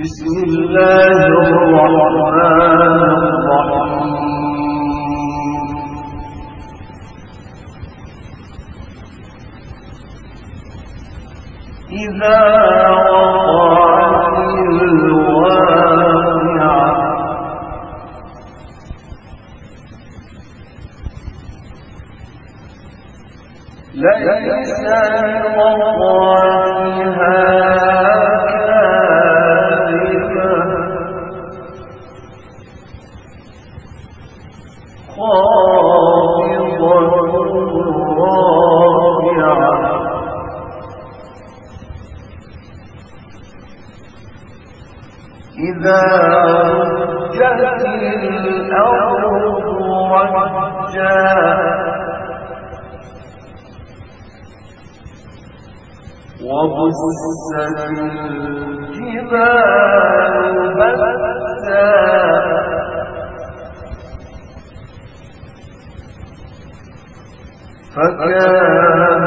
بسم الله الرحمن الرحيم. إذا وبست الجبال بسا فكان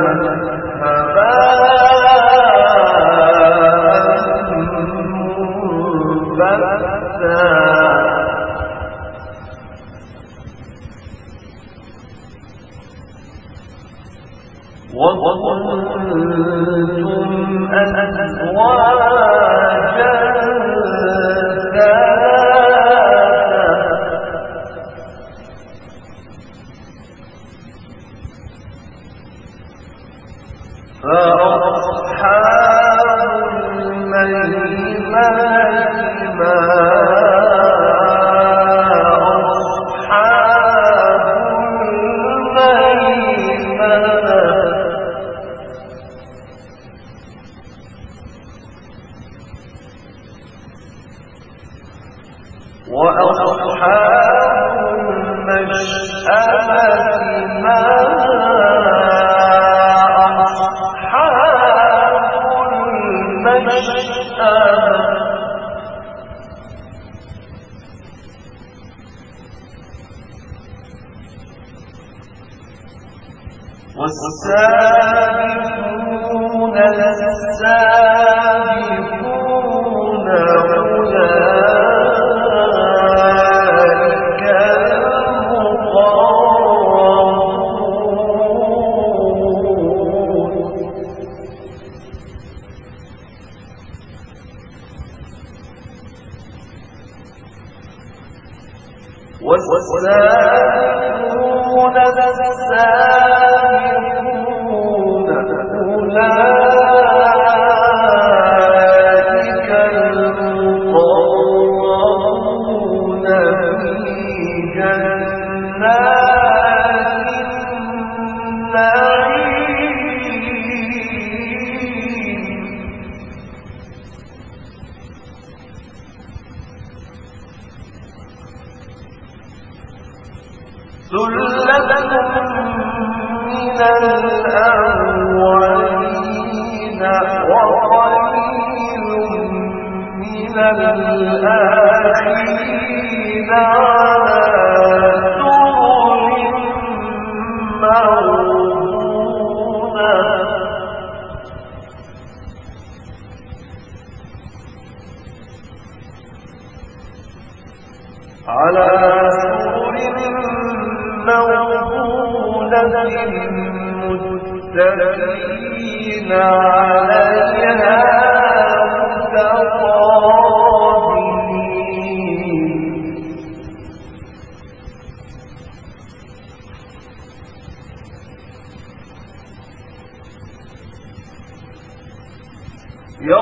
وأصحاب المشأمة ما والسلام 有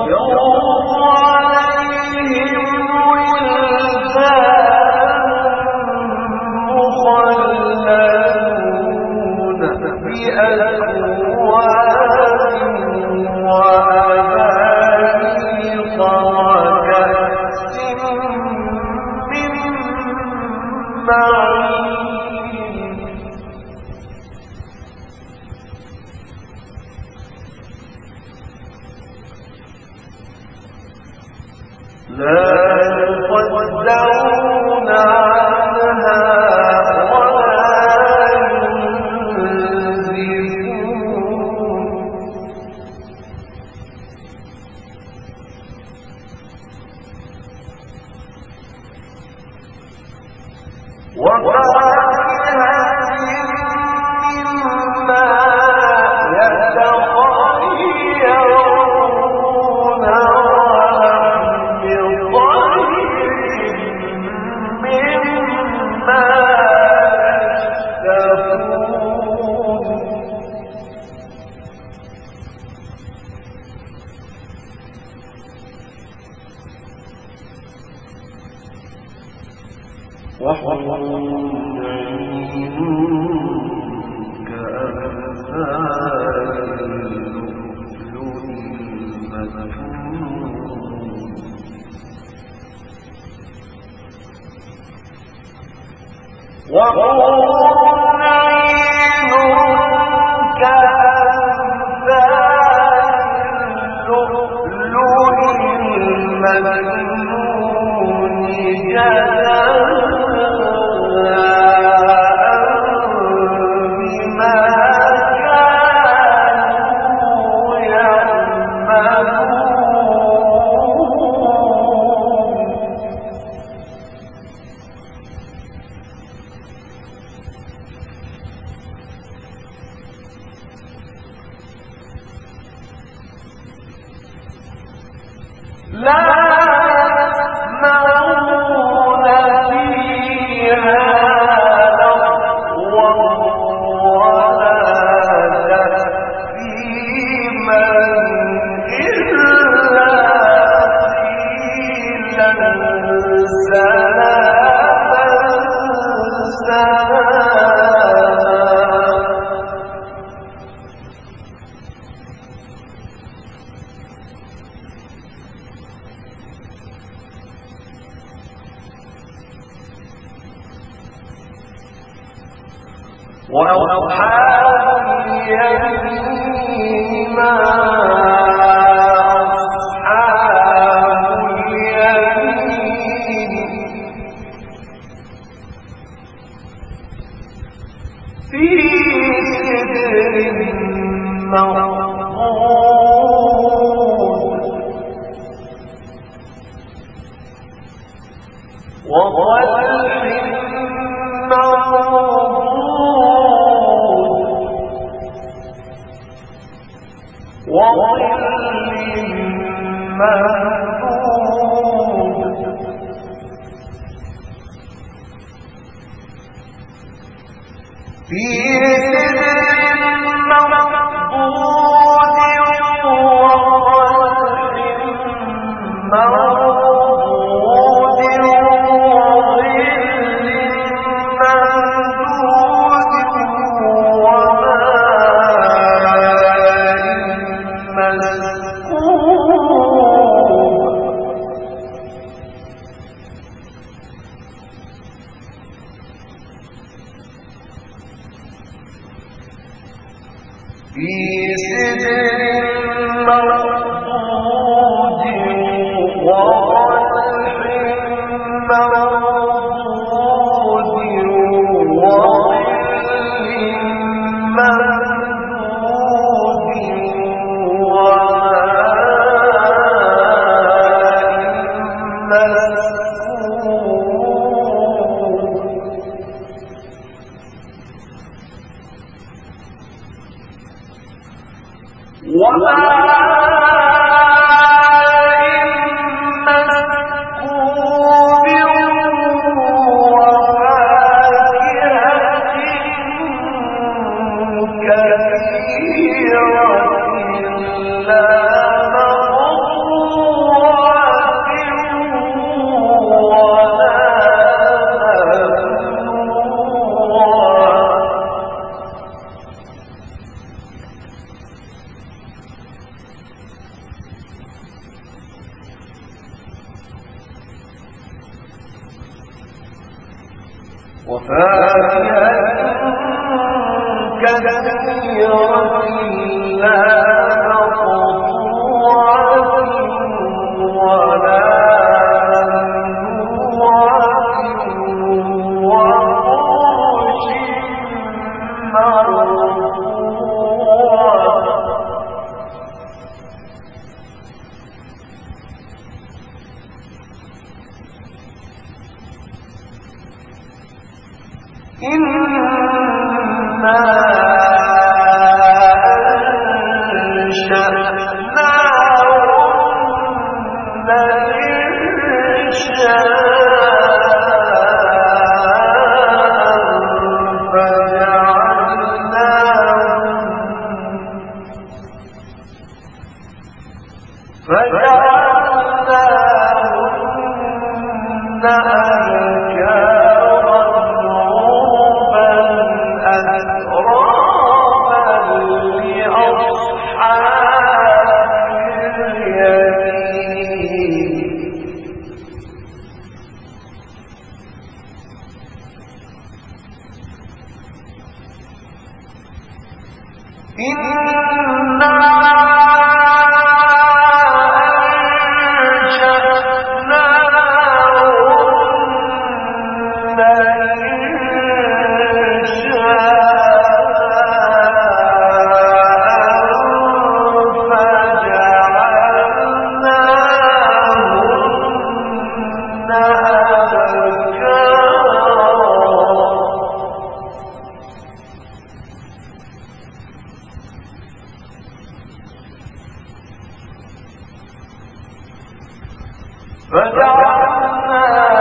وأصحاب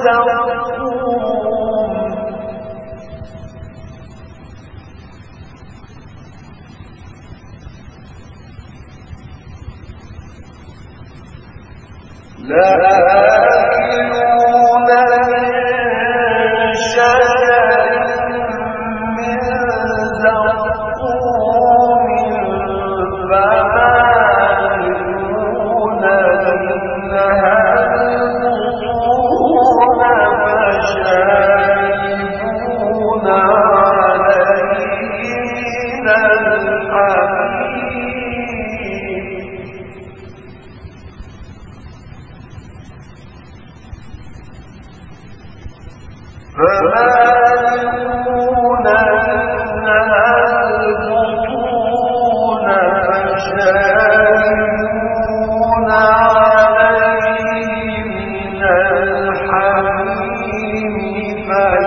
من ما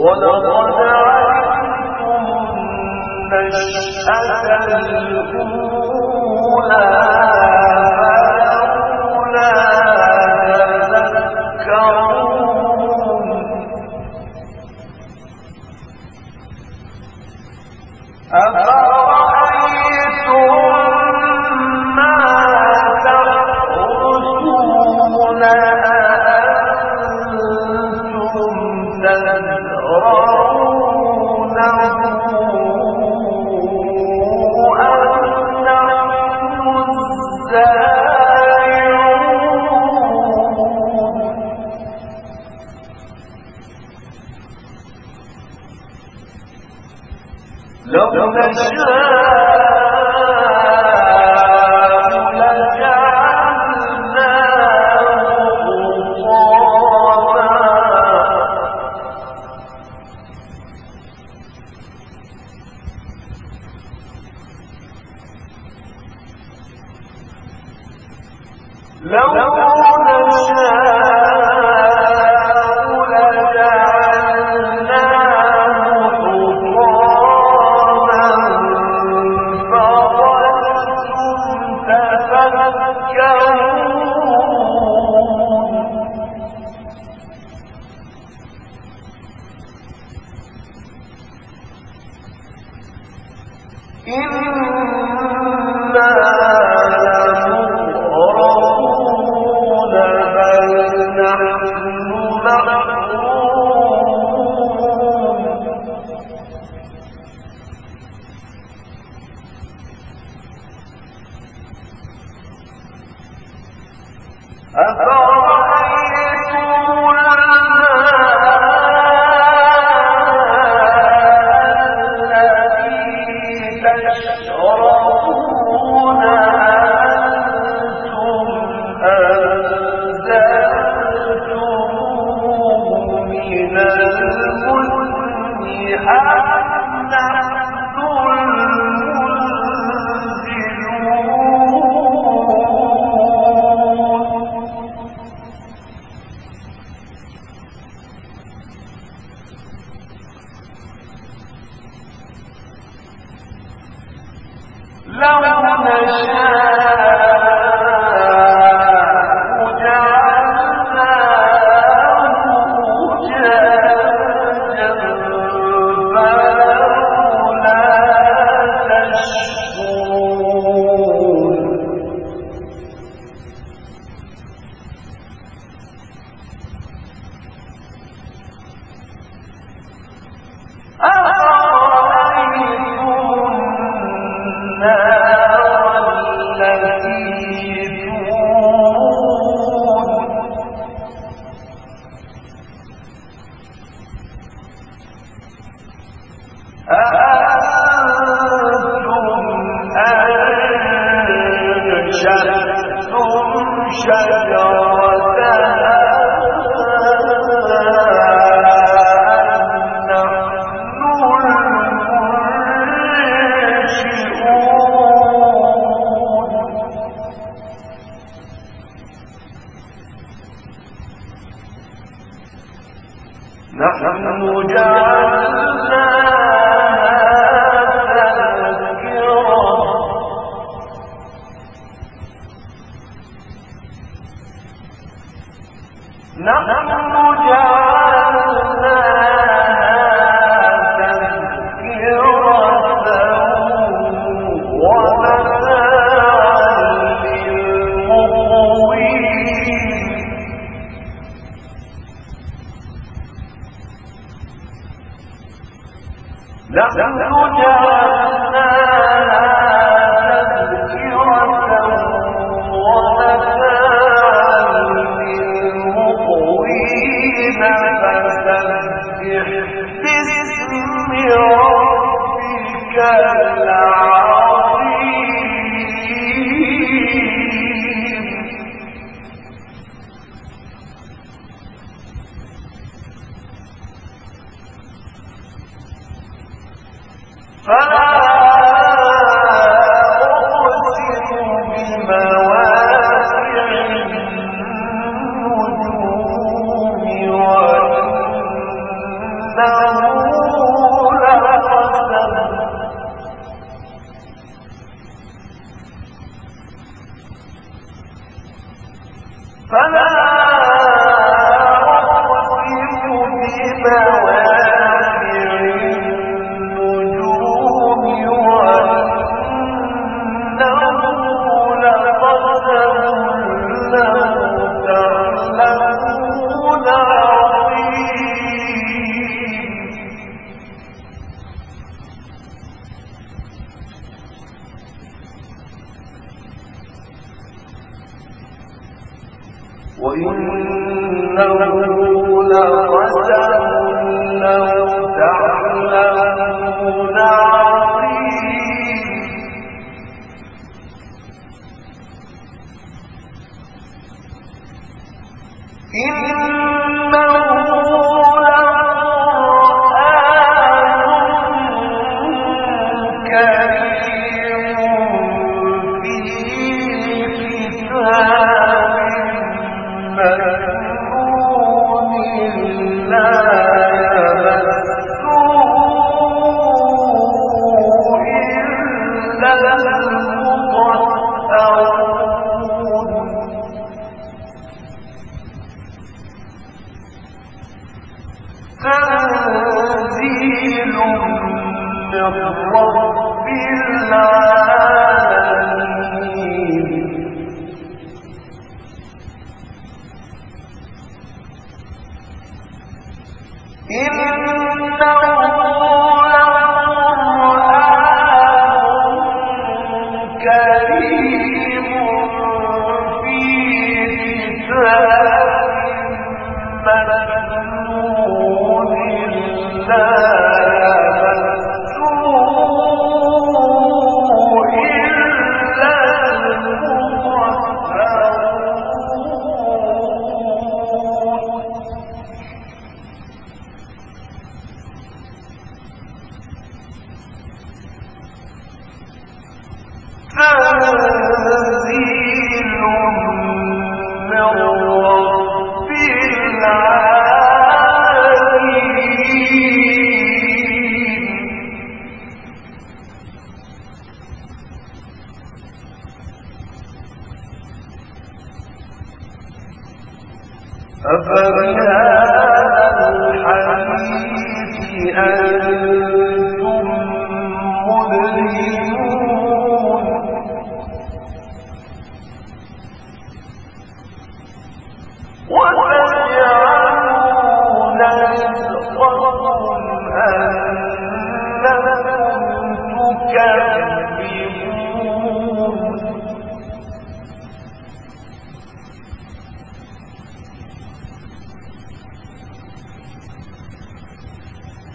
ولقد علمتم النشأة الأولى. أفرأ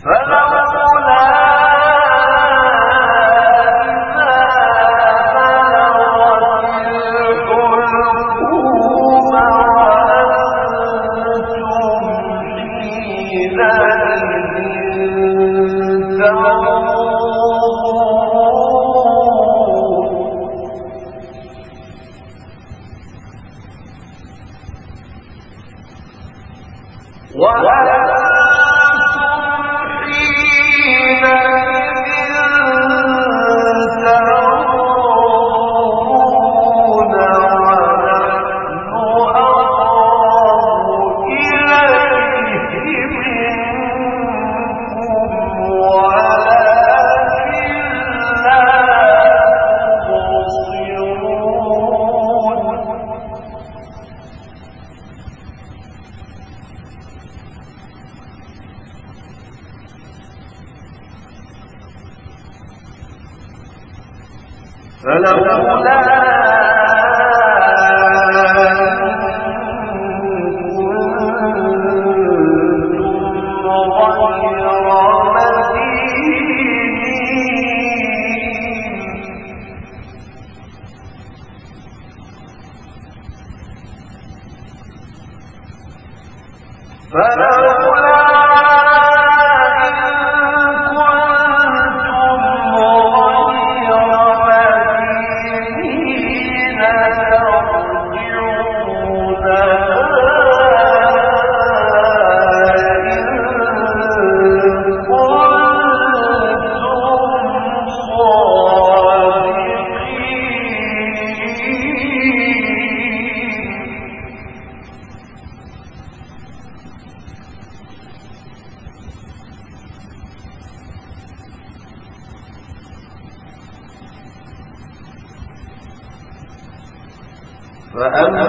فلا فلولا فأما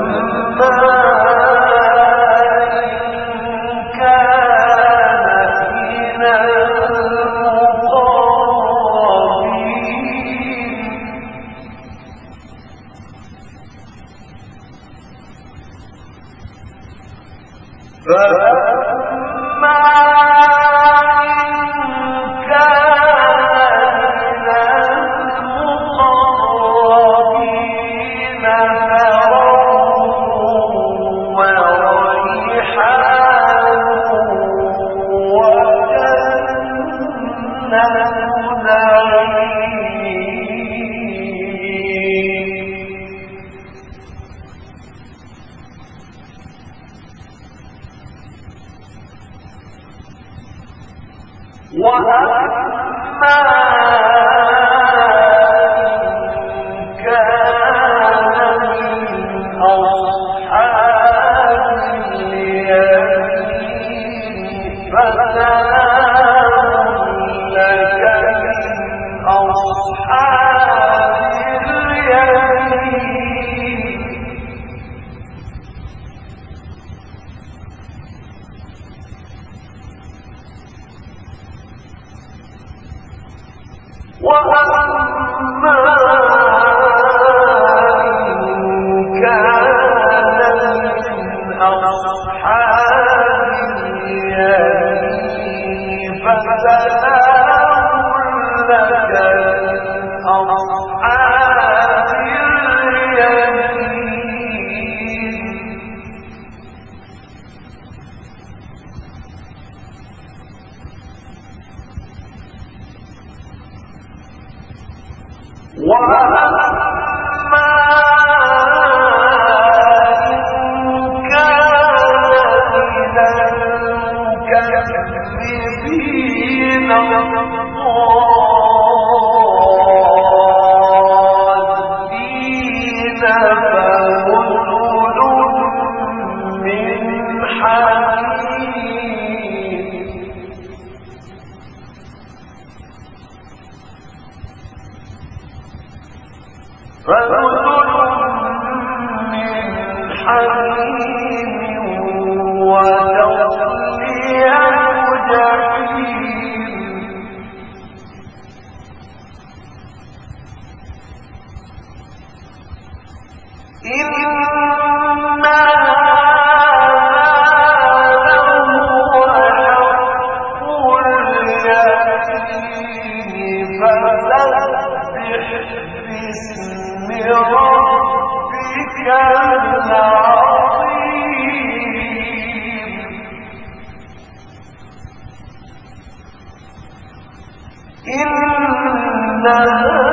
صدق